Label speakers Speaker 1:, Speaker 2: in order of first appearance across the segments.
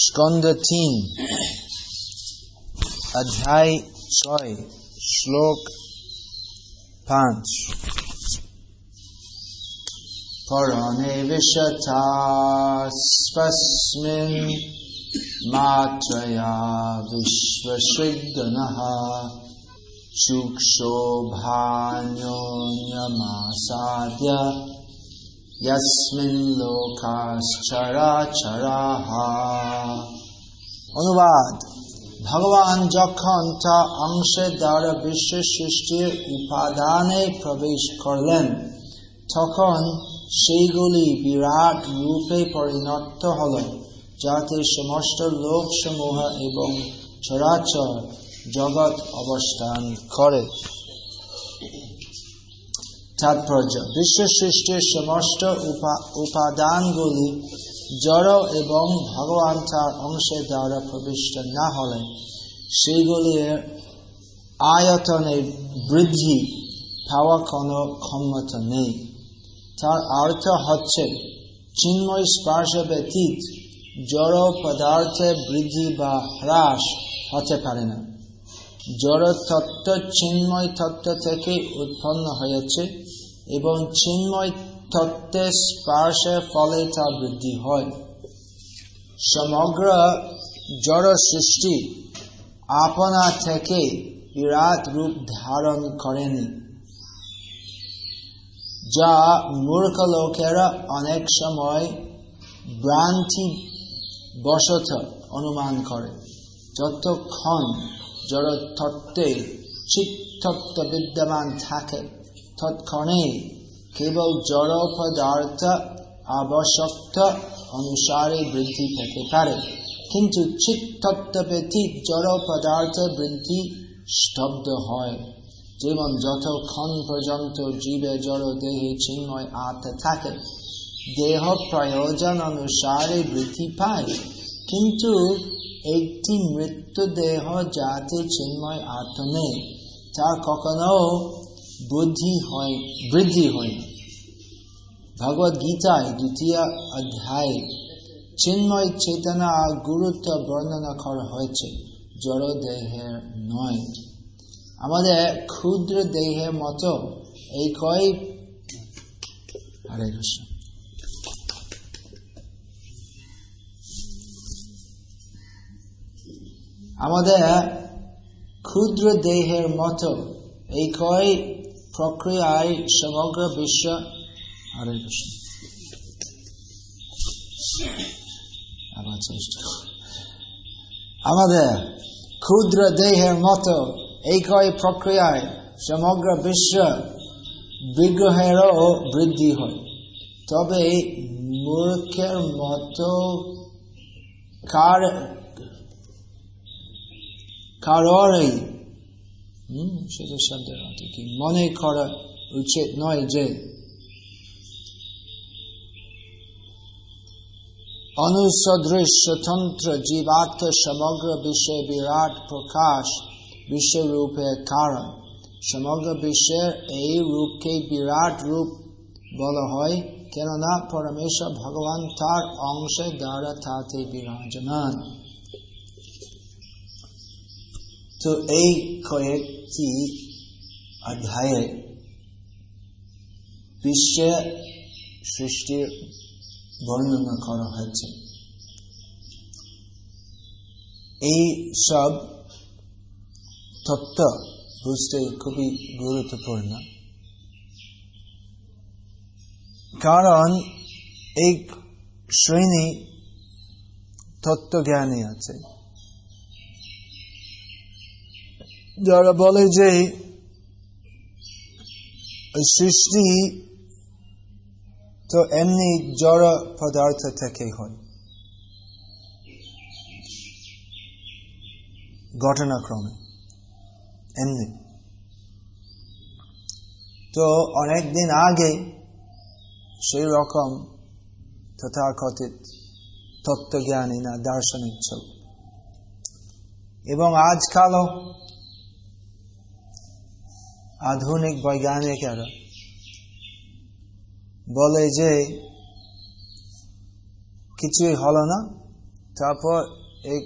Speaker 1: स्कंद तीन अध्याय छय श्लोक पांच परणे विशता स्वस्मिन् मात्रया विश्वसृगणः सूक्षोभान्योन्यमासाद्य অনুবাদ ভগবান যখন তা অংশের দ্বারা বিশ্ব সৃষ্টির উপাদানে প্রবেশ করলেন তখন সেইগুলি বিরাট রূপে পরিণত হল যাতে সমস্ত লোকসমূহ এবং চরাচর জগৎ অবস্থান করে তাৎপর্য বিশ্ব সৃষ্টির সমস্ত উপাদানগুলি জড় এবং ভগবান তার অংশের দ্বারা প্রবিষ্ট না হলে সেগুলির আয়তনের বৃদ্ধি পাওয়া কোনো ক্ষমতা নেই তার অর্থ হচ্ছে চিন্ময় স্পর্শ ব্যতীত জড় পদার্থে বৃদ্ধি বা হ্রাস হতে পারে না জড় তত্ত্ব চিন্ময় তত্ত্ব থেকে উৎপন্ন হয়েছে এবং চিন্ময় তত্ত্বের স্পর্শের ফলে তা বৃদ্ধি হয় সমগ্র জড় সৃষ্টি আপনা থেকে বিরাট রূপ ধারণ করেনি যা মূর্খ লোকেরা অনেক সময় ভ্রান্তি বশত অনুমান করে যতক্ষণ জড়তত্ত্বে চিত্তত্ব বিদ্যমান থাকে তৎক্ষণে কেবল জড় পদার্থ আবশ্যক অনুসারে বৃদ্ধি পেতে পারে কিন্তু চিত্তত্ব ব্যতীত জড় পদার্থ বৃদ্ধি স্তব্ধ হয় যেমন যতক্ষণ পর্যন্ত জীবে জড় দেহে চিন্ময় আত থাকে দেহ প্রয়োজন অনুসারে বৃদ্ধি পায় কিন্তু একটি মৃত্যুদেহ যাতে চিন্ময় আত্মনে তা কখনো বুদ্ধি হয় বৃদ্ধি হয় না ভগবত গীতায় দ্বিতীয় অধ্যায় চিন্ময় চেতনা গুরুত্ব বর্ণনা করা হয়েছে জড় দেহের নয় আমাদের ক্ষুদ্র দেহের মতো এই কয় হরে কৃষ্ণ আমাদের ক্ষুদ্র দেহের মতো এই কয় প্রক্রিয়ায় সমগ্র বিশ্ব হরে কৃষ্ণ চেষ্টা আমাদের ক্ষুদ্র দেহের মতো এই কয় প্রক্রিয়ায় সমগ্র বিশ্ব বিগ্রহেরও বৃদ্ধি হয় তবে মূর্খের মতো কার karori সেটা শব্দের অর্থ কি মনে করা উচিত নয় যে অনুসদৃশ স্বতন্ত্র জীবাত্ম সমগ্র বিশ্বে বিরাট প্রকাশ বিশ্বরূপের কারণ সমগ্র বিশ্বের এই রূপকে বিরাট রূপ বলা হয় কেননা পরমেশ্বর ভগবান তার অংশের দ্বারা তাতে বিরাজমান তো এই কয়েকটি অধ্যায়ে বিশ্বে সৃষ্টির বর্ণনা করা হয়েছে এই সব তত্ত্ব বুঝতে খুবই গুরুত্বপূর্ণ কারণ এই শ্রেণী তত্ত্বজ্ঞানী আছে যারা বলে যে সৃষ্টি তো এমনি জড় পদার্থ থেকে হয় ঘটনাক্রমে এমনি তো অনেকদিন আগে সেই রকম তথাকথিত তত্ত্বজ্ঞানী না দার্শনিক ছিল এবং আজকালও আধুনিক বৈজ্ঞানিকেরা বলে যে কিছুই হলো না তারপর এক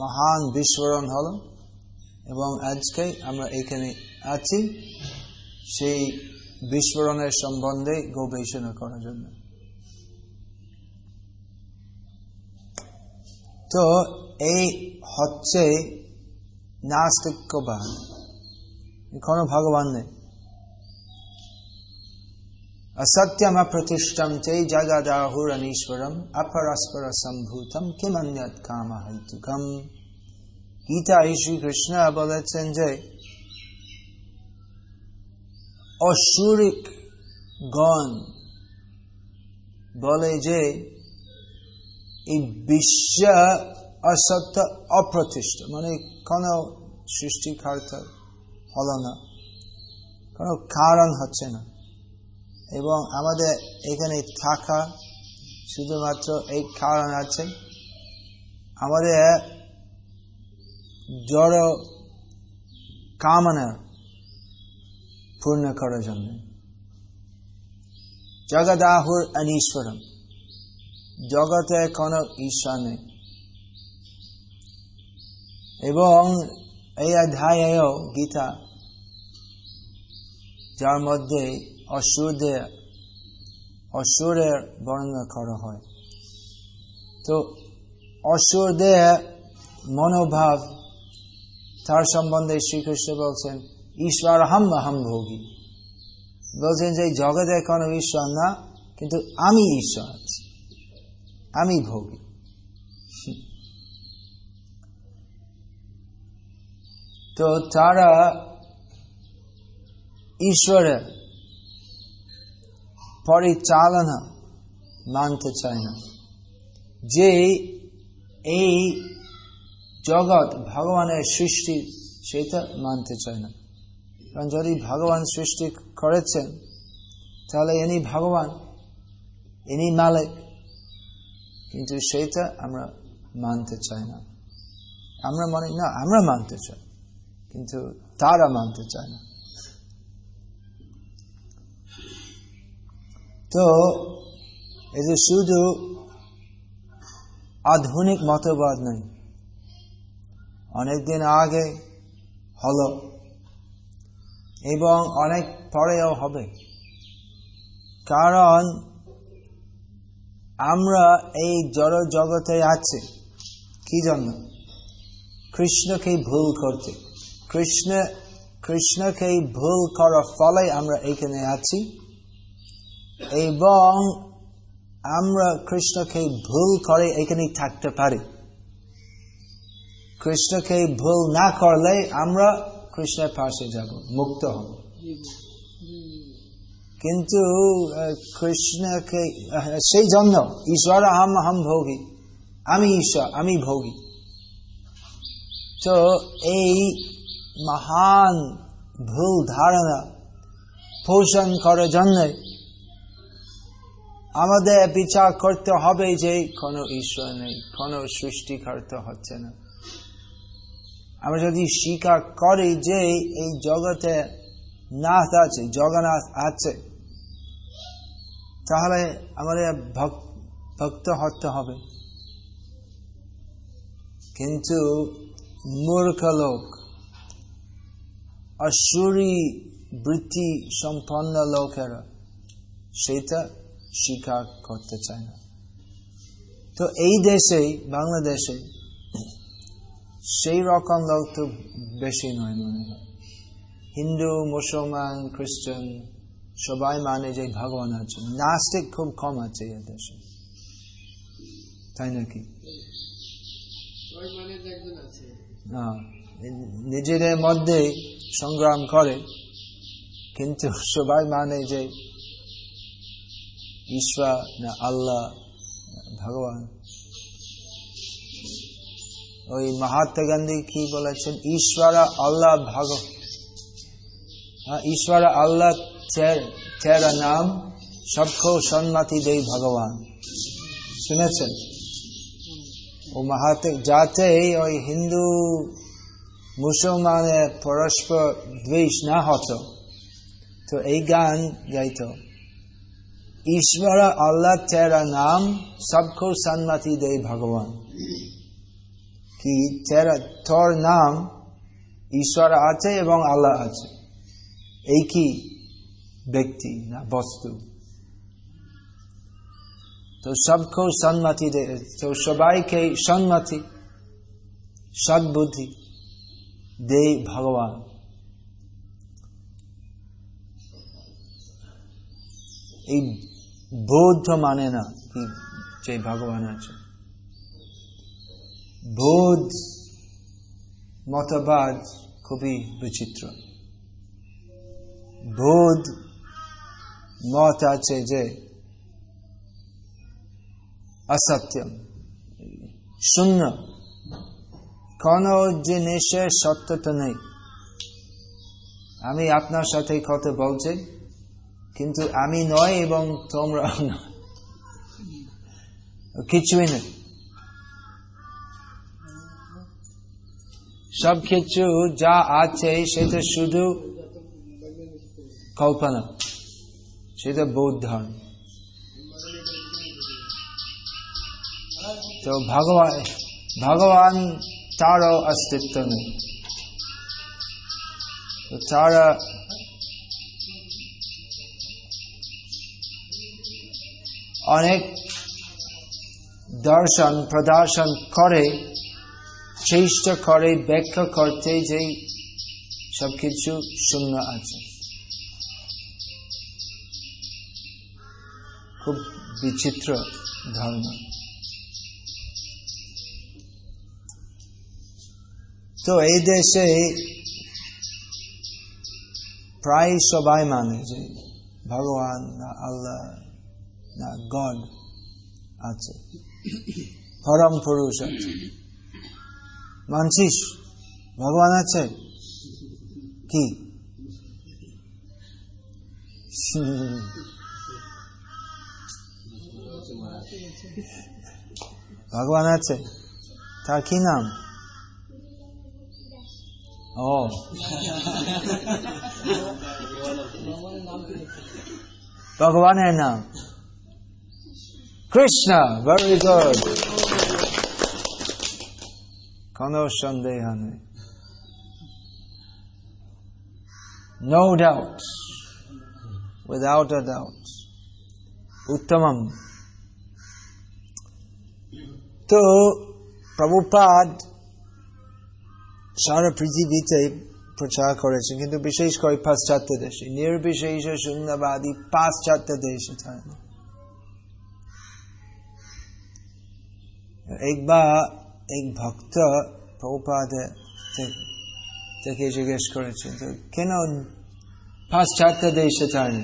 Speaker 1: মহান বিস্ফোরণ হলো এবং আজকে আমরা এখানে আছি সেই বিস্ফোরণের সম্বন্ধে গবেষণা করার জন্য তো এই হচ্ছে নাস্তিক্যবাদ કોનો ભગવાનને અસત્યમ અપ્રતિષ્ઠમ ચૈ જગદાહુર અનીશ્વરમ અપરસ્પર સંભૂતમ કિમ અન્યત કામ હૈતુકમ ગીતાએ શ્રી કૃષ્ણ বলেছেন যে অসুরিক গণ বলে যে এই বিশ্ব অসত্য অপ্রতিষ্ঠ মানে কোনো সৃষ্টিকর্তা হলো না কোনো কারণ হচ্ছে না এবং আমাদের এখানে থাকা শুধুমাত্র এই কারণ আছে আমাদের জড় কামনা পূর্ণ করার জন্য জগদাহুর অনীশ্বরম জগতে কোনো ঈশ্বর নেই এবং এই অধ্যায়েও গীতা যার মধ্যে অসুরদের অসুরের বর্ণনা করা হয় তো অসুরদের মনোভাব তার সম্বন্ধে শ্রীকৃষ্ণ বলছেন ঈশ্বর হাম হাম ভোগী বলছেন যে জগতে কোনো ঈশ্বর না কিন্তু আমি ঈশ্বর আছি আমি ভোগী তো তারা ঈশ্বরের পরিচালনা মানতে চায় না যে এই জগৎ ভগবানের সৃষ্টি সেটা মানতে চায় না কারণ যদি ভগবান সৃষ্টি করেছেন তাহলে ইনি ভগবান ইনি মালিক কিন্তু সেটা আমরা মানতে চাই না আমরা মনে না আমরা মানতে চাই কিন্তু তারা মানতে চায় না তো এই যে শুধু আধুনিক মতবাদ নেই অনেকদিন আগে হলো এবং অনেক পরেও হবে কারণ আমরা এই জড় জগতে আছি কি জন্য কৃষ্ণকে ভুল করতে কৃষ্ণ কৃষ্ণকে ভুল করার ফলে আমরা এখানে আছি এবং আমরা কৃষ্ণকে ভুল করে এখানে থাকতে পারি কৃষ্ণকে ভুল না করলে আমরা কৃষ্ণের পাশে যাব মুক্ত হব কিন্তু কৃষ্ণকে সেই জন্য ঈশ্বর আহম হাম ভোগী আমি ঈশ্বর আমি ভোগী তো এই মহান ভুল ধারণা পোষণ করার জন্য আমাদের বিচার করতে হবে যে কোনো ঈশ্বর নেই কোনো সৃষ্টি করতে হচ্ছে না আমরা যদি স্বীকার করি যে এই জগতে নাথ আছে জগন্নাথ আছে তাহলে আমাদের ভক্ত হতে হবে কিন্তু মূর্খ লোক আসুরি বৃত্তি সম্পন্ন লোকেরা সেটা স্বীকার করতে চায় না তো এই দেশে বাংলাদেশে সেই রকম লোক তো বেশি নয় মনে হয় হিন্দু মুসলমান খ্রিস্টান সবাই মানে যে ভগবান আছে নাস্তিক খুব কম আছে এ দেশে তাই নাকি নিজেদের মধ্যেই সংগ্রাম করে কিন্তু সবাই মানে যে ঈশ্বর না আল্লাহ ভগবান ওই মহাত্মা গান্ধী কি বলেছেন ঈশ্বর আল্লাহ ভাগ হ্যাঁ, ঈশ্বর আল্লাহ চেরা নাম সক্ষ সন্মাতি দেই ভগবান শুনেছেন ও মহাত্মা যাতে ওই হিন্দু মুসলমানের পরস্পর দ্বেষ না হতো তো এই গান গাইত ঈশ্বর আল্লাহ তেরা নাম সবকো সন্মতি দেয় ভগবান কি তেরা তোর নাম ঈশ্বর আছে এবং আল্লাহ আছে এই কি ব্যক্তি না বস্তু তো সবকেও সন্মতি দেয় তো সবাইকে সন্মতি সদ্বুদ্ধি দে ভগবান এই বৌদ্ধ মানে না কি যে ভগবান আছে বোধ মতবাদ খুবই বিচিত্র বোধ মত আছে যে অসত্যম শূন্য কোনো জিনিসের সত্যতা নেই আমি আপনার সাথে কথা বলছি কিন্তু আমি নয় এবং তোমরা কিছুই নেই সব কিছু যা আছে সেটা শুধু কল্পনা সেটা বৌদ্ধ ধর্ম তো ভগবান ভগবান তারও অস্তিত্ব নেই তারা অনেক দর্শন প্রদর্শন করে চেষ্টা করে ব্যাখ্যা করতে যে সবকিছু শূন্য আছে খুব বিচিত্র ধর্ম তো এই দেশে প্রায় সবাই মানে যে ভগবান না আল্লাহ না গড আছে পরম পুরুষ আছে মানছিস ভগবান আছে কি ভগবান আছে তার কি নাম Oh. Bhagavan hai Krishna, very good. Kano shandehane. No doubt, without a doubt. Uttamam. So, Prabhupada সারা পৃথিবীতে প্রচার করেছেন কিন্তু বিশেষ করে পাশ্চাত্য দেশে নির্বিশেষে শূন্যবাদী পাশ্চাত্য দেশে থাকেন একবার এক ভক্ত থেকে জিজ্ঞেস করেছেন তো কেন পাশ্চাত্য দেশে থাকেন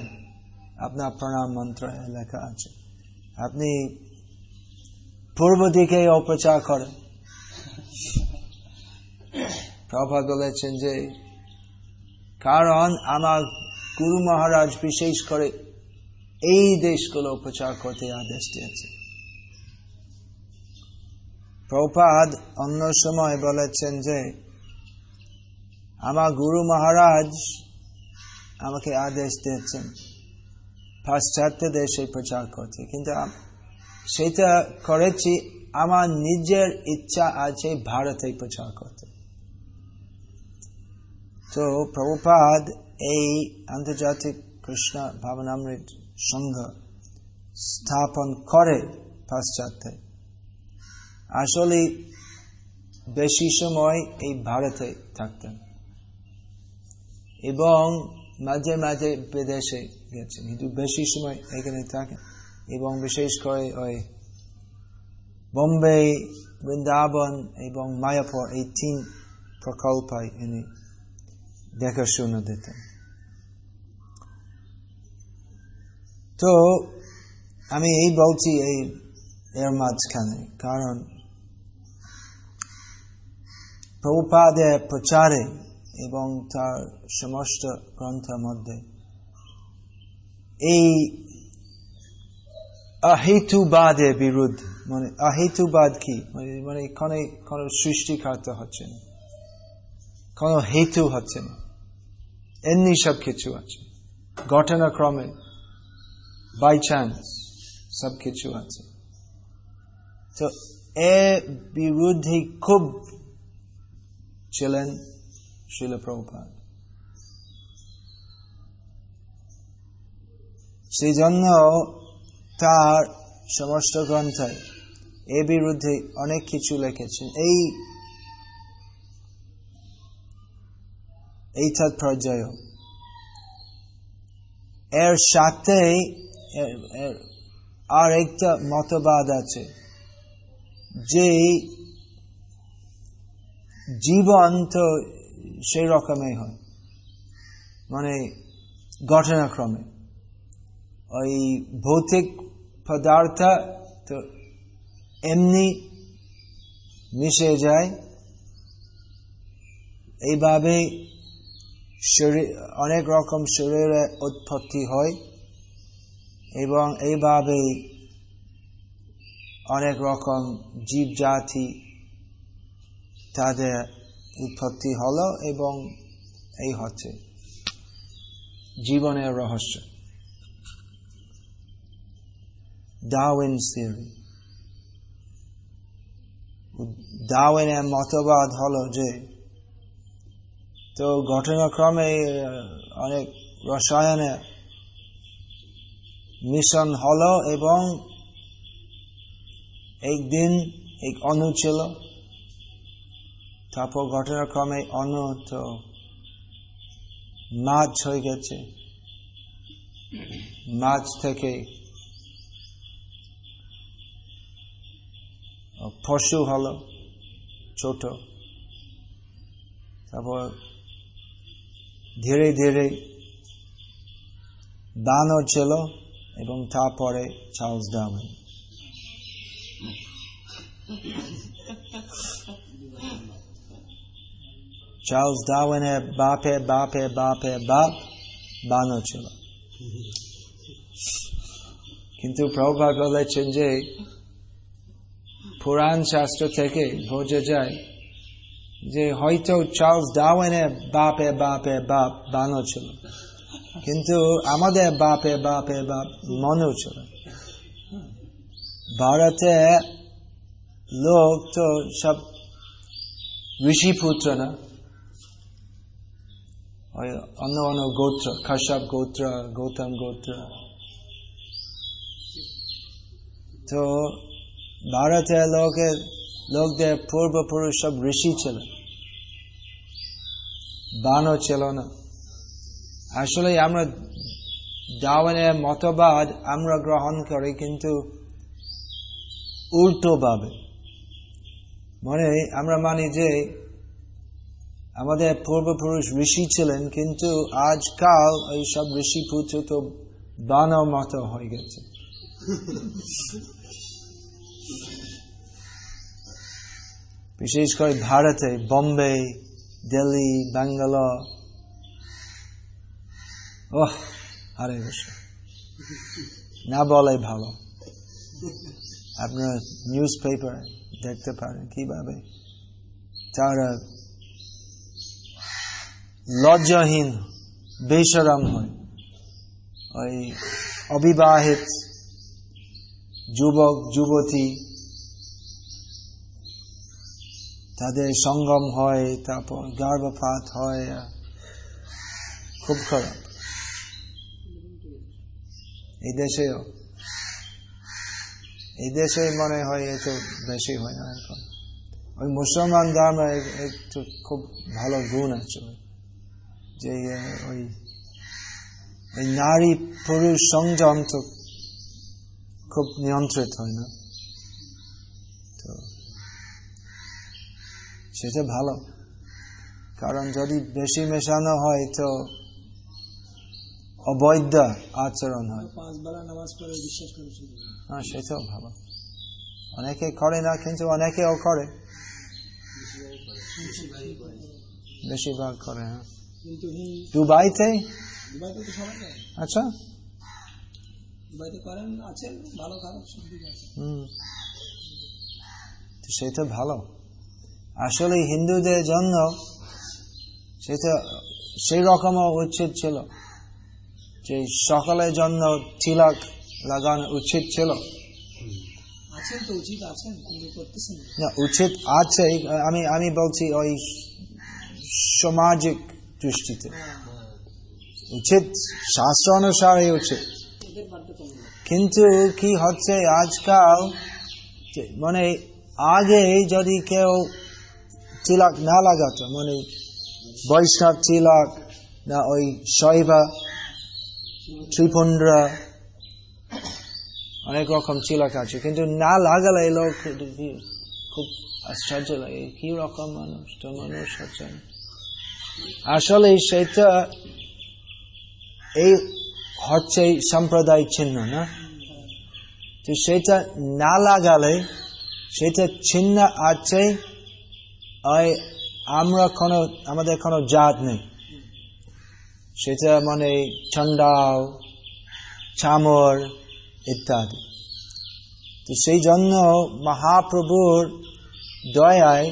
Speaker 1: আপনার প্রণাম মন্ত্র লেখা আছে আপনি পূর্ব দিকে অপচার করেন প্রভাত বলেছেন যে কারণ আমার গুরু মহারাজ বিশেষ করে এই দেশগুলো প্রচার করতে আদেশ দিয়েছে প্রপাদ অন্য সময় বলেছেন যে আমার গুরু মহারাজ আমাকে আদেশ দিয়েছেন পাশ্চাত্য দেশে প্রচার করতে কিন্তু সেটা করেছি আমার নিজের ইচ্ছা আছে ভারতে প্রচার করতে তো প্রভুপাদ এই আন্তর্জাতিক কৃষ্ণ ভাবনামৃত সংঘ স্থাপন করে পাশ্চাত্যে আসলে বেশি সময় এই ভারতে থাকতেন এবং মাঝে মাঝে বিদেশে গেছেন কিন্তু বেশি সময় এখানে থাকেন এবং বিশেষ করে ওই বোম্বে বৃন্দাবন এবং মায়াপুর এই তিন প্রকল্পায় ইনি দেখাশোনা দিতেন তো আমি এই বলছি এই এর মাঝখানে কারণ প্রভুপাদের প্রচারে এবং তার সমস্ত গ্রন্থের মধ্যে এই অহেতুবাদের বিরুদ্ধে মানে অহেতুবাদ কি মানে মানে এখানে কোনো সৃষ্টিকর্তা হচ্ছে না কোনো হেতু হচ্ছে না এমনি সব কিছু আছে ঘটনাক্রমে বাই চান্স সব কিছু আছে তো এ বিরুদ্ধে খুব ছিলেন শিল সেই জন্য তার সমস্ত গ্রন্থে এ বিরুদ্ধে অনেক কিছু লিখেছেন এই এইটার পর্যায় এর সাথে আর একটা মতবাদ আছে যে জীবন তো সেই রকমই হয় মানে ঘটনাক্রমে ওই ভৌতিক পদার্থ তো এমনি মিশে যায় এইভাবে শরীর অনেক রকম শরীরে উৎপত্তি হয় এবং এইভাবেই অনেক রকম জীবজাতি তাদের উৎপত্তি হলো এবং এই হচ্ছে জীবনের রহস্য ডাউন থিওরি ডাউনের মতবাদ হলো যে তো ঘটনাক্রমে অনেক রসায়নে মিশন হলো এবং একদিন এক অনু ছিল তারপর ঘটনাক্রমে অনু তো মাছ হয়ে গেছে মাছ থেকে পশু হলো ছোট তারপর ধীরে ধীরে দানও ছিল এবং তারপরে চার্লস ডাউন চার্লস ডাউনের বাপে বাপে বাপে বাপ বানো ছিল কিন্তু প্রভাগ বলেছেন যে পুরাণ শাস্ত্র থেকে বোঝা যায় যে হয়তো চার্লস ডাওয়েনের বাপে বাপে বাপ বানো ছিল কিন্তু আমাদের বাপে বাপে বাপ মনেও ছিল ভারতে লোক তো সব ঋষি পুত্র না অন্য অন্য গোত্র খাসাব গোত্র গৌতম গোত্র তো ভারতের লোকের লোকদের পূর্বপুরুষ সব ঋষি ছিল বানও ছিল না আসলে আমরা দাওয়ানের মতবাদ আমরা গ্রহণ করি কিন্তু উল্টোভাবে মনে আমরা মানি যে আমাদের পূর্বপুরুষ ঋষি ছিলেন কিন্তু আজকাল এই সব ঋষি পুত্র তো বানও মতো হয়ে গেছে বিশেষ করে ভারতে বম্বে দিল্লি ব্যাঙ্গালোর ওহ আরে না বলাই ভালো আপনারা নিউজ পেপার দেখতে পারেন কিভাবে তারা লজ্জাহীন বেসরাম হয় ওই অবিবাহিত যুবক যুবতী তাদের সঙ্গম হয় তারপর গর্ভপাত হয় খুব খারাপ এই দেশেও এই দেশে মনে হয় এত বেশি হয় না এখন ওই মুসলমান ধর্মে একটু খুব ভালো গুণ আছে যে ওই নারী পুরুষ সংযম তো খুব নিয়ন্ত্রিত হয় না সেটা ভালো কারণ যদি বেশি মেশানো হয় তো অবৈধ আচরণ হয় হ্যাঁ সেটাও ভালো অনেকে করে না কিন্তু অনেকেও করে বেশিরভাগ করে হ্যাঁ দুবাইতে আচ্ছা সেটা ভালো আসলে হিন্দুদের জন্য সেটা সেই রকমও উচিত ছিল যে সকলের জন্য তিলক লাগানো উচিত ছিল না উচিত আছে আমি আমি বলছি ওই সামাজিক দৃষ্টিতে উচিত শাস্ত্র অনুসারে উচিত কিন্তু কি হচ্ছে আজকাল মানে আগে যদি কেউ তিলক না লাগাতো মানে বৈষ্ণব তিলক না ওই শৈবা ত্রিপুণ্ডরা অনেক রকম চিলাক আছে কিন্তু না লাগালে লোক খুব আশ্চর্য লাগে কি রকম মানুষ তো মানুষ হচ্ছেন আসলে সেটা এই হচ্ছে সাম্প্রদায়িক ছিন্ন না তো সেটা না লাগালে সেটা ছিন্ন আছে আমরা কোনো আমাদের কোনো জাত নেই সেটা মানে ঠান্ডাও চামর ইত্যাদি তো সেই জন্য মহাপ্রভুর দয়ায়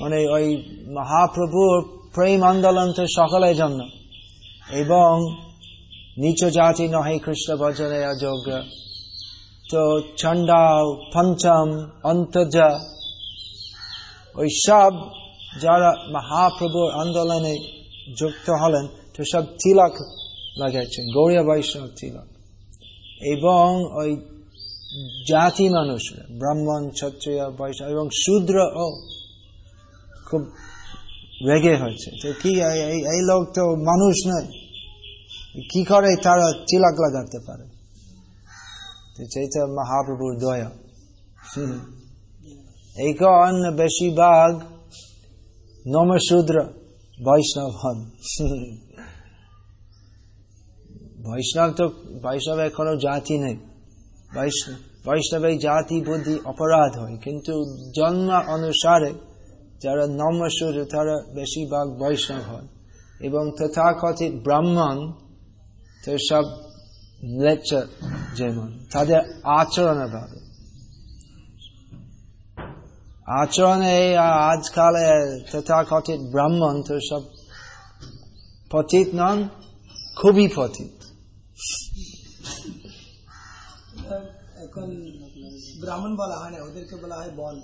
Speaker 1: মানে ওই মহাপ্রভুর প্রেম আন্দোলন তো সকলের জন্য এবং নিচ জাতি নহে কৃষ্ণ বজনে অযোগ্য তো চন্ডাল পঞ্চম অন্তর্জা ওই সব যারা মহাপ্রভুর আন্দোলনে যুক্ত হলেন তো সব তিলক লাগাইছেন গৌরিয়া বৈষ্ণব তিলক এবং ওই জাতি মানুষ ব্রাহ্মণ ক্ষত্রিয় বৈষ্ণব এবং শূদ্র ও খুব রেগে হয়েছে যে কি এই লোক তো মানুষ নয় কি করে তারা চিলাক লাগাতে পারে তো মহাপ্রভুর দয়া Ekon Beshibag Nomashudra Vaishnav hon. বৈষ্ণব তো বৈষ্ণবের কোনো জাতি নেই বৈষ্ণবের জাতি বুদ্ধি অপরাধ হয় কিন্তু জন্ম অনুসারে যারা নম্রসূর তারা বেশিরভাগ বৈষ্ণব হন এবং তথাকথিত ব্রাহ্মণ তো সব লেচার যেমন তাদের আচরণের ভাবে আচরণে আজকালে তথাকথিত ব্রাহ্মণ তো সব পতিত নন খুবই পতিত এখন ব্রাহ্মণ বলা হয় না ওদেরকে বলা হয় বন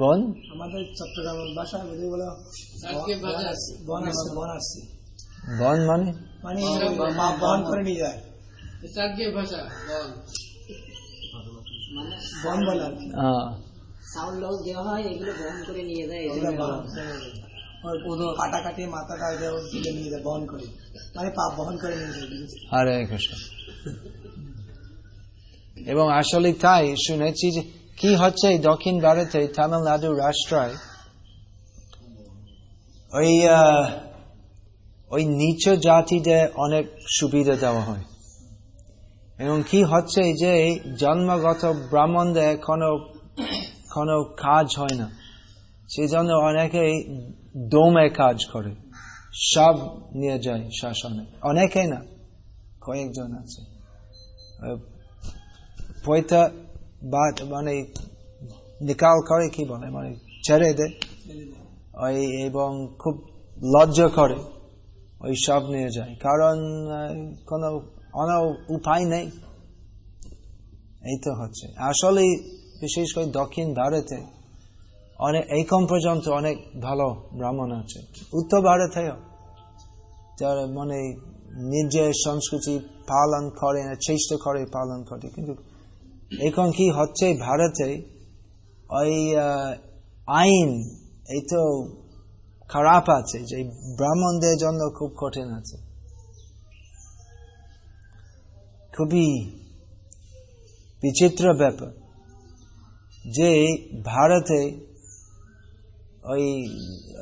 Speaker 1: বন আমাদের চট্টগ্রামের ভাষায় ওদের বলা বন আসছে বন আসছে বন মানে
Speaker 2: মানে বহন মানে করে নিয়ে
Speaker 1: যায় ভাষা বন বন বলা সাউন্ড লস দেওয়া হয় এগুলো বহন করে নিয়ে যায় হরে কৃষ্ণ এবং আসলে তাই শুনেছি যে কি হচ্ছে দক্ষিণ ভারতে তামিলনাড়ু রাষ্ট্রায় ওই ওই নিচ জাতিদের অনেক সুবিধা দেওয়া হয় এবং কি হচ্ছে যে জন্মগত ব্রাহ্মণদের কোনো কোনো কাজ হয় না সেই জন্য অনেকেই দমে কাজ করে সব নিয়ে যায় শাসনে অনেকে না কয়েকজন আছে পয়তা বা মানে নিকাল করে কি বলে মানে ছেড়ে দেয় ওই এবং খুব লজ্জা করে ওই সব নিয়ে যায় কারণ কোনো অন উপায় নেই এই তো হচ্ছে আসলে বিশেষ করে দক্ষিণ ভারতে অনেক এই কম পর্যন্ত অনেক ভালো ব্রাহ্মণ আছে উত্তর ভারতেও যারা মানে নিজের সংস্কৃতি পালন করে না চেষ্টা করে পালন করে কিন্তু এখন কি হচ্ছে ভারতে ওই আইন এই তো খারাপ আছে যে ব্রাহ্মণদের জন্য খুব কঠিন আছে খুবই বিচিত্র ব্যাপার যে ভারতে ওই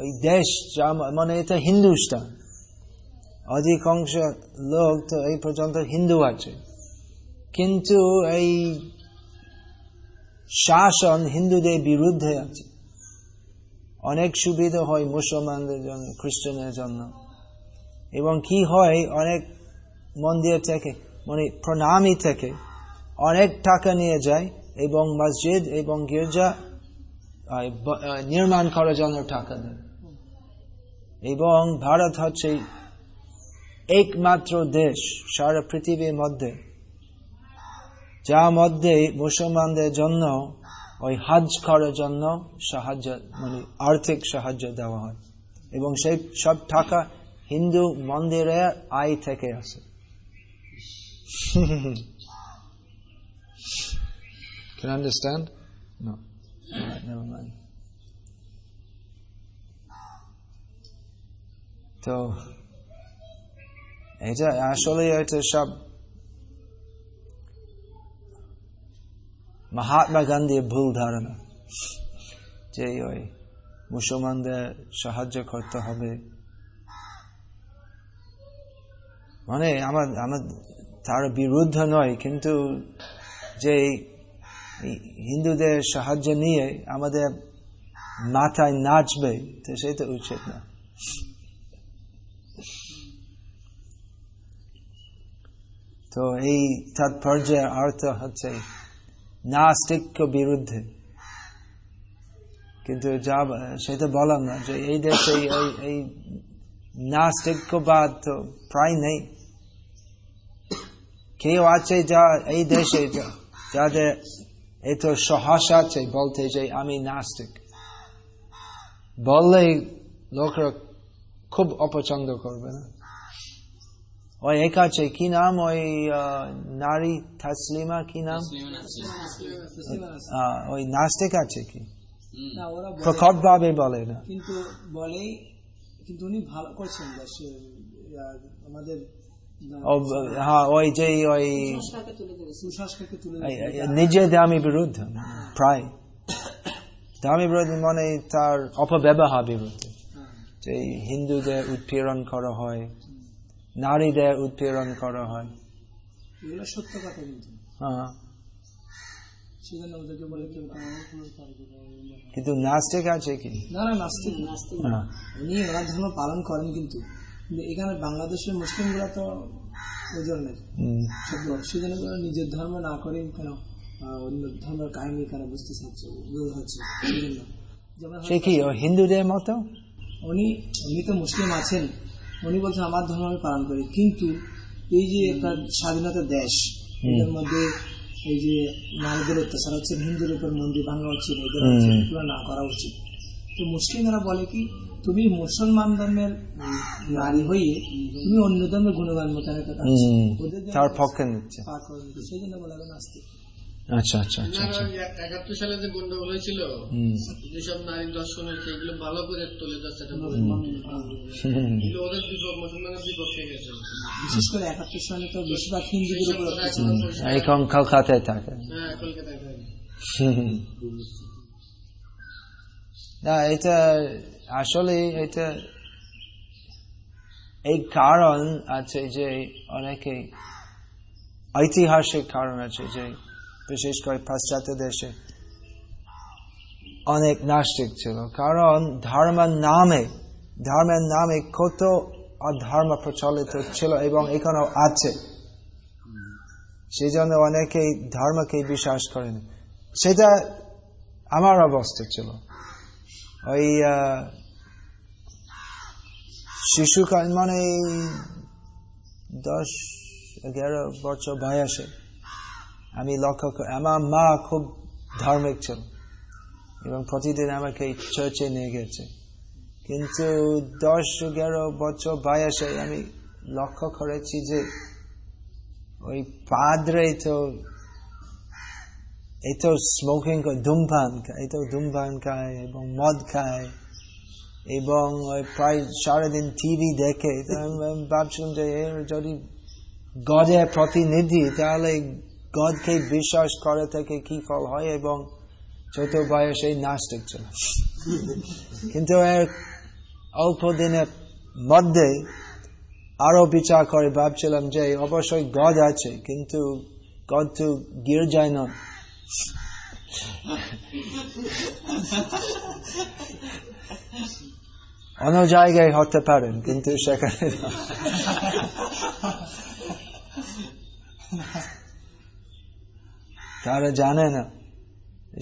Speaker 1: ওই দেশ যা মানে এটা হিন্দুস্তান অধিকাংশ লোক তো এই পর্যন্ত হিন্দু আছে কিন্তু এই শাসন হিন্দুদের বিরুদ্ধে আছে অনেক সুবিধা হয় মুসলমানদের জন্য খ্রিস্টানের জন্য এবং কি হয় অনেক মন্দির থেকে মানে প্রণামী থেকে অনেক টাকা নিয়ে যায় এবং মসজিদ এবং গির্জা নির্মাণ করার জন্য টাকা দেন এবং ভারত হচ্ছে একমাত্র দেশ সারা পৃথিবীর মধ্যে যা মধ্যে মুসলমানদের জন্য ওই হাজ করার জন্য সাহায্য মানে আর্থিক সাহায্য দেওয়া হয় এবং সেই সব টাকা হিন্দু মন্দিরের আয় থেকে আসে Do you understand? No. Right, never mind. তো এটা আসলে এটা সব মহাত্মা গান্ধীর ভুল ধারণা যে ওই মুসলমানদের সাহায্য করতে হবে মানে আমার আমার তার বিরুদ্ধ নয় কিন্তু যে হিন্দুদের সাহায্য নিয়ে আমাদের মাথায় নাচবে তো সেটা উচিত না তো এই তাৎপর্যের অর্থ হচ্ছে নাস্তিক বিরুদ্ধে কিন্তু যা সেটা বললাম না যে এই দেশে এই বা তো প্রায় নেই কেউ আছে যা এই দেশে যাদের এতো সাহস আছে বলতে যে আমি নাস্তিক বললে লোকরা খুব অপছন্দ করবে না ওই এক আছে কি নাম ওই নারী থাসলিমা কি নাম ওই নাস্তিক আছে কি প্রকট ভাবে বলে না কিন্তু বলে কিন্তু উনি ভালো করছেন আমাদের Uh, ওই যে ওই বিরুদ্ধ প্রায় দামি বিরোধী মানে তার অপব্যবহার বিরুদ্ধে যে হিন্দুদের উৎপীড়ন করা হয় নারীদের উৎপীড়ন করা হয় হ্যাঁ। কিন্তু নাস্তিক আছে কি না না নাস্তিক নাস্তিক হ্যাঁ। উনি ওনার ধর্ম পালন করেন কিন্তু এখানে বাংলাদেশের মুসলিমরা তো নিজের ধর্ম না করে কেন অন্য ধর্মের কাহিনী কেন বুঝতে চাচ্ছে হচ্ছে হিন্দুদের উনি উনি তো মুসলিম আছেন উনি বলছেন আমার ধর্ম আমি পালন করি কিন্তু এই যে একটা স্বাধীনতা দেশ এটার মধ্যে এই যে নারীদের অত্যাচার হচ্ছে হিন্দুর উপর মন্দির ভাঙা উচিত না করা উচিত তো মুসলিমরা বলে কি তুমি মুসলমান ধর্মের নারী হয়ে তুমি অন্য ধর্মের গুণগান মোতাবেক তার পক্ষে নিচ্ছে সেই জন্য বলা হবে নাস্তিক আচ্ছা আচ্ছা আচ্ছা, আচ্ছা। একাত্তর সালে যে গন্ডগোল হয়েছিল যেসব নারী ভালো করে ওদের বিশেষ করে একাত্তর সালে তো বেশিরভাগ এখন হ্যাঁ, কলকাতায় থাকে হ্যাঁ এটা আসলে এটা এই কারণ আছে যে অনেকে ঐতিহাসিক কারণ আছে যে বিশেষ করে পাশ্চাত্য দেশে অনেক নাস্তিক ছিল কারণ ধর্মের নামে ধর্মের নামে কত অধর্ম প্রচলিত ছিল এবং এখনো আছে সেই জন্য অনেকেই ধর্মকে বিশ্বাস করেন সেটা আমার অবস্থা ছিল ওই শিশুকাল মানে দশ এগারো বছর বয়সে আমি লক্ষ্য আমার মা খুব ধার্মিক ছিল এবং প্রতিদিন আমাকে চর্চে নিয়ে গেছে কিন্তু দশ এগারো বছর বয়সে আমি লক্ষ্য করেছি যে ওই পাদ্রে তো এই তো স্মোকিং ধূমপান খায় এই তো ধূমপান খায় এবং মদ খায় এবং প্রায় সারাদিন টিভি দেখে ভাবছিলাম যে এর যদি গজে প্রতিনিধি তাহলে গদকে বিশ্বাস করে থেকে কি ফল হয় এবং ছোট বয়সে নাস্তিক ছিল কিন্তু এর অল্প দিনের মধ্যে আরো বিচার করে ভাবছিলাম যে অবশ্যই গজ আছে কিন্তু গদ তো গির্জায় না অন্য জায়গায় হতে পারেন কিন্তু সেখানে তারা জানে না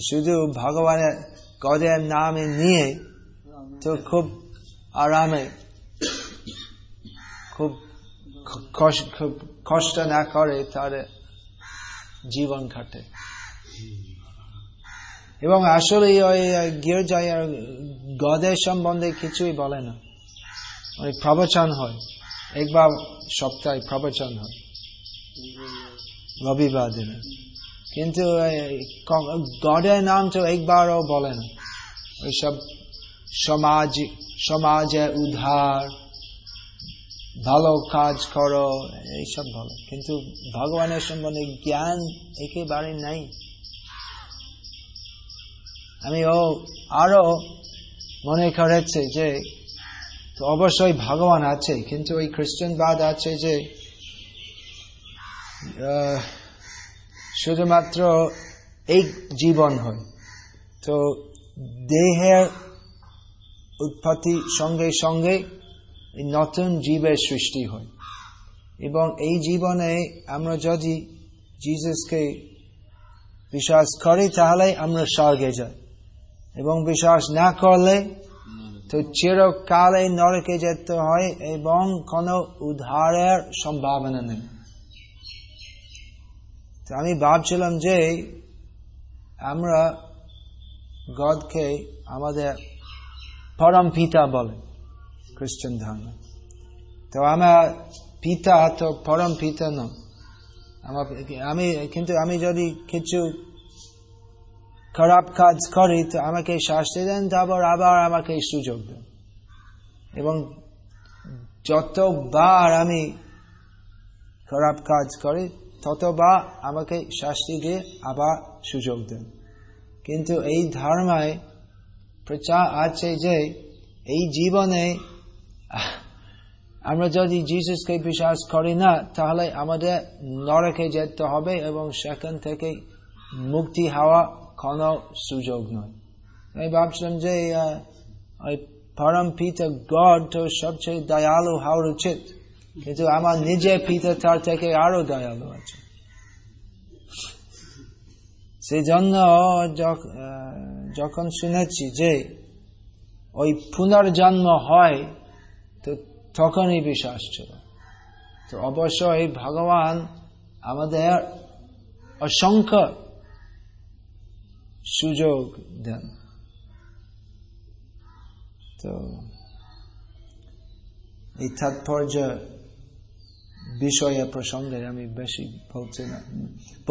Speaker 1: শুধু ভগবানের কদের নামে নিয়ে তো খুব আরামে খুব খুব কষ্ট না করে তার জীবন কাটে এবং আসলে ওই গির্জায় গদের সম্বন্ধে কিছুই বলে না ওই প্রবচন হয় একবার সপ্তাহে প্রবচন হয় রবিবার দিনে কিন্তু গডের নাম তো একবারও বলে না ওইসব সমাজ সমাজে উদ্ধার ভালো কাজ করো এইসব বলে কিন্তু ভগবানের সম্বন্ধে জ্ঞান একেবারে নাই আমি ও আরো মনে করেছে যে অবশ্যই ভগবান আছে কিন্তু ওই খ্রিস্টানবাদ আছে যে শুধুমাত্র এই জীবন হয় তো দেহের উৎপত্তি সঙ্গে সঙ্গে নতুন জীবের সৃষ্টি হয় এবং এই জীবনে আমরা যদি জিজেসকে বিশ্বাস করি তাহলে আমরা স্বর্গে যাই এবং বিশ্বাস না করলে তো চিরকালে নরকে যেতে হয় এবং কোনো উদ্ধারের সম্ভাবনা নেই আমি ভাবছিলাম যে আমরা গদকে আমাদের পরম পিতা বলে খ্রিস্টান ধর্মে তো আমার পিতা তো পরম পিতা নয় আমার আমি কিন্তু আমি যদি কিছু খারাপ কাজ করি তো আমাকে শাস্তি দেন তারপর আবার আমাকে সুযোগ দেন এবং যতবার আমি খারাপ কাজ করি ততবার আমাকে শাস্তি দিয়ে আবার সুযোগ দেন কিন্তু এই ধর্মায় প্রচার আছে যে এই জীবনে আমরা যদি জিসাসকে বিশ্বাস করি না তাহলে আমাদের নরকে যেতে হবে এবং সেখান থেকে মুক্তি হওয়া কোনো সুযোগ নয় আমি ভাবছিলাম যে ওই পরম পিতা গড তো সবচেয়ে দয়ালু হওয়ার উচিত কিন্তু আমার নিজের পিতা তার থেকে আরো দয়ালু আছে সেই জন্য যখন শুনেছি যে ওই পুনর্জন্ম হয় তো তখনই বিশ্বাস ছিল তো অবশ্যই ভগবান আমাদের অসংখ্য সুযোগ দেন তো এই তাৎপর্য বিষয়ে প্রসঙ্গে আমি বেশি বলছি না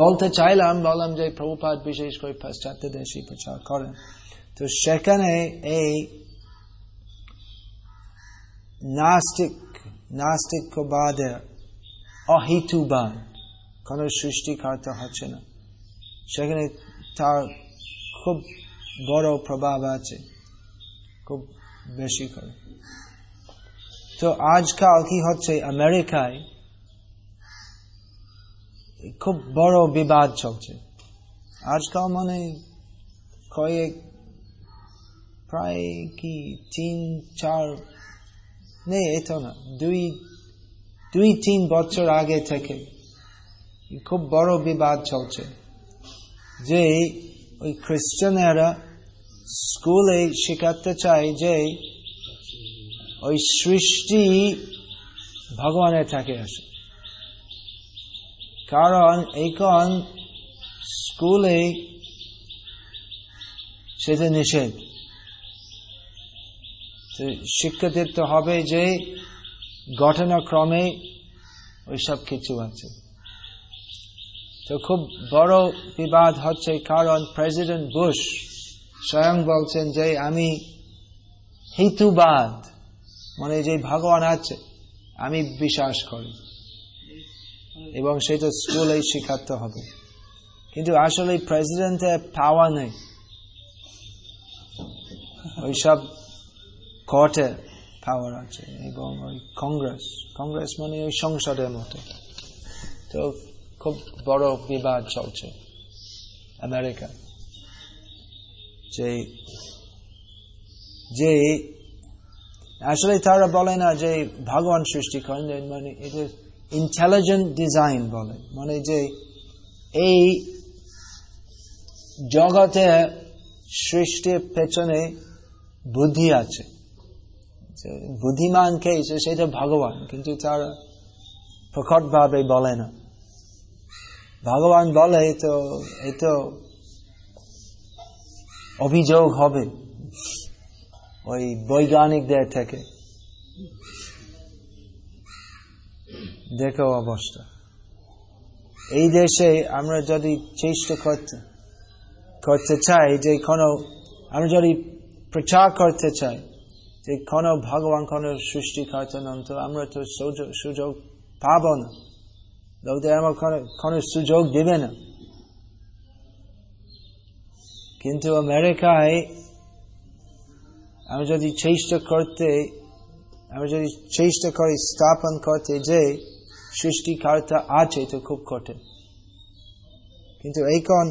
Speaker 1: বলতে চাইলাম বললাম যে প্রভুপাত বিশেষ করে পাশ্চাত্য দেশে প্রচার করেন তো সেখানে এই নাস্তিক নাস্তিকবাদের অহেতুবাদ কোন সৃষ্টিকর্তা হচ্ছে না সেখানে তার খুব বড় প্রভাব আছে খুব বেশি করে তো আজকাল কি হচ্ছে আমেরিকায় খুব বড় বিবাদ চলছে আজকাল মানে কয়েক প্রায় কি তিন চার নেই এত না দুই দুই তিন বছর আগে থেকে খুব বড় বিবাদ চলছে যে ওই খ্রিস্টানেরা স্কুলে শেখাতে চায় যে ওই সৃষ্টি ভগবানের থাকে আসে কারণ এখন স্কুলে সেটা নিষেধ শিক্ষা দিতে হবে যে ঘটনাক্রমে ওই সব কিছু আছে তো খুব বড় বিবাদ হচ্ছে কারণ প্রেসিডেন্ট বুশ স্বয়ং বলছেন যে আমি হেতুবাদ মানে যে ভগবান আছে আমি বিশ্বাস করি এবং সেটা স্কুলে শেখাতে হবে কিন্তু আসলে প্রেসিডেন্টের পাওয়া নেই ওইসব কোর্টে পাওয়ার আছে এবং ওই কংগ্রেস কংগ্রেস মানে ওই সংসদের মতো তো খুব বড় বিবাদ চলছে আমেরিকা যে যে আসলে তারা বলে না যে ভগবান সৃষ্টি করেন মানে এটা ইন্টেলিজেন্ট ডিজাইন বলে মানে যে এই জগতে সৃষ্টির পেছনে বুদ্ধি আছে বুদ্ধিমান খেয়েছে সেটা ভগবান কিন্তু তারা প্রকট ভাবে বলে না ভগবান বলে তো এতো তো অভিযোগ হবে ওই বৈজ্ঞানিকদের থেকে দেখো অবস্থা এই দেশে আমরা যদি চেষ্টা করতে করতে চাই যে কোনো আমরা যদি প্রচার করতে চাই যে কোনো ভগবান কোনো সৃষ্টিকর্তা নন্ত আমরা তো সুযোগ পাব না লোকদের আমার কোনো সুযোগ দেবে না কিন্তু আমেরিকায় আমি যদি চেষ্টা করতে আমি যদি চেষ্টা করি স্থাপন করতে যে সৃষ্টিকর্তা আছে তো খুব কঠিন কিন্তু এই এইখন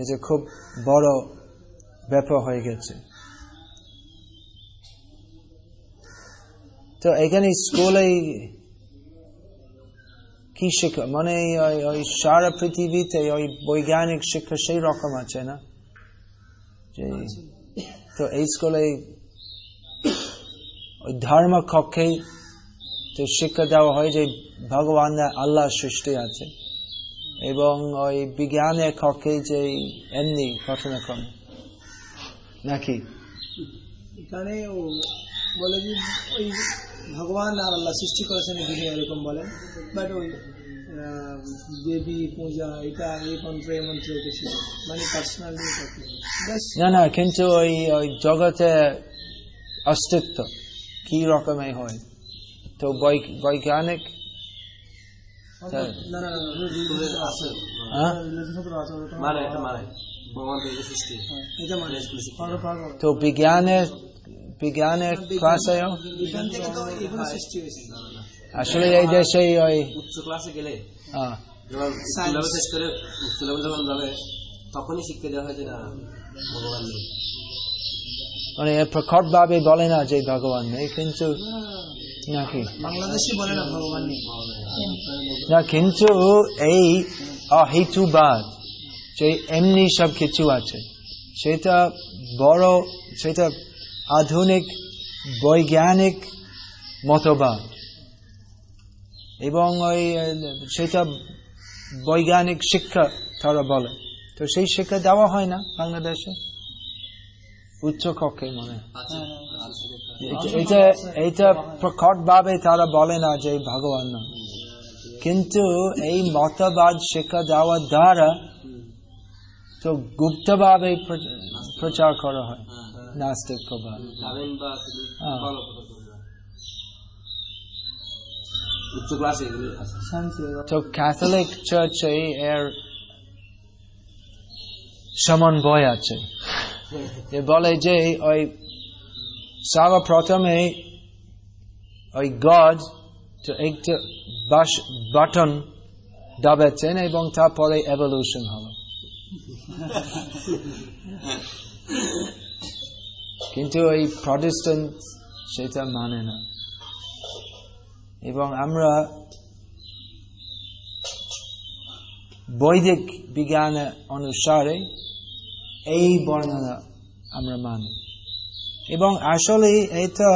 Speaker 1: এটা খুব বড় ব্যাপার হয়ে গেছে তো এখানে স্কুলে কি শিক্ষা মানে ওই সারা পৃথিবীতে ওই বৈজ্ঞানিক শিক্ষা সেই রকম আছে না তো এই স্কুলে ওই ধর্ম কক্ষে তো শিক্ষা দেওয়া হয় যে ভগবান আল্লাহ সৃষ্টি আছে এবং ওই বিজ্ঞানের কক্ষে যে এমনি ঘটনা কমে নাকি এখানে বলে যে ভগবান আর আল্লাহ সৃষ্টি করেছেন যিনি এরকম বলেন বাট ওই দেবী পূজা এটা এই মন্ত্রে মন্ত্রে মানে পার্সোনালি না না কিন্তু ওই ওই জগতে অস্তিত্ব কি রকমে হয় তো বৈজ্ঞানিক তো বিজ্ঞানের বিজ্ঞানের ক্লাস আসলে এই দেশে ওই উচ্চ ক্লাসে গেলে মানে ভাবে বলে না যে ভগবান নেই কিন্তু নাকি বাংলাদেশে বলে না ভগবান না কিন্তু এই যে এমনি সব কিছু আছে সেটা বড় সেটা আধুনিক বৈজ্ঞানিক মতবাদ এবং ওই সেটা বৈজ্ঞানিক শিক্ষা তারা বলে তো সেই শিক্ষা দেওয়া হয় না বাংলাদেশে উচ্চ কক্ষে মনে এটা এটা প্রকট ভাবে তারা বলে না যে ভগবান না কিন্তু এই মতবাদ শিক্ষা দেওয়ার দ্বারা তো গুপ্তভাবে প্রচার করা হয় nastavka ba. তো ক্যাথলিক চার্চে এর সমন্বয় আছে এ বলে যে ওই সর্বপ্রথমে ওই গড একটা বাটন দাবেছেন এবং তারপরে এভলিউশন হলো কিন্তু এই প্রটেস্টেন্ট সেটা মানে না এবং আমরা বৈদিক বিজ্ঞান অনুসারে এই বর্ণনা আমরা মানি এবং আসলে এটা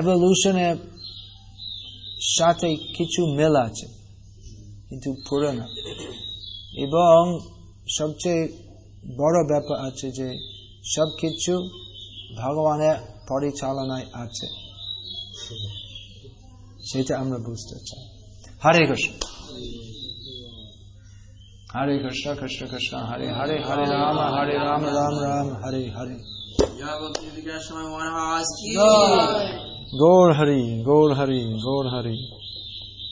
Speaker 1: এভলিউশনের সাথে কিছু মেল আছে কিন্তু না এবং সবচেয়ে বড় ব্যাপার আছে যে সব কিছু ভগবানের পরিচালনায় আছে সেটা আমরা বুঝতে চাই হরে কৃষ্ণ হরে কৃষ্ণ কৃষ্ণ কৃষ্ণ হরে হরে হরে রাম হরে রাম রাম রাম হরে হরে গৌর হরি গৌর হরি গৌর হরি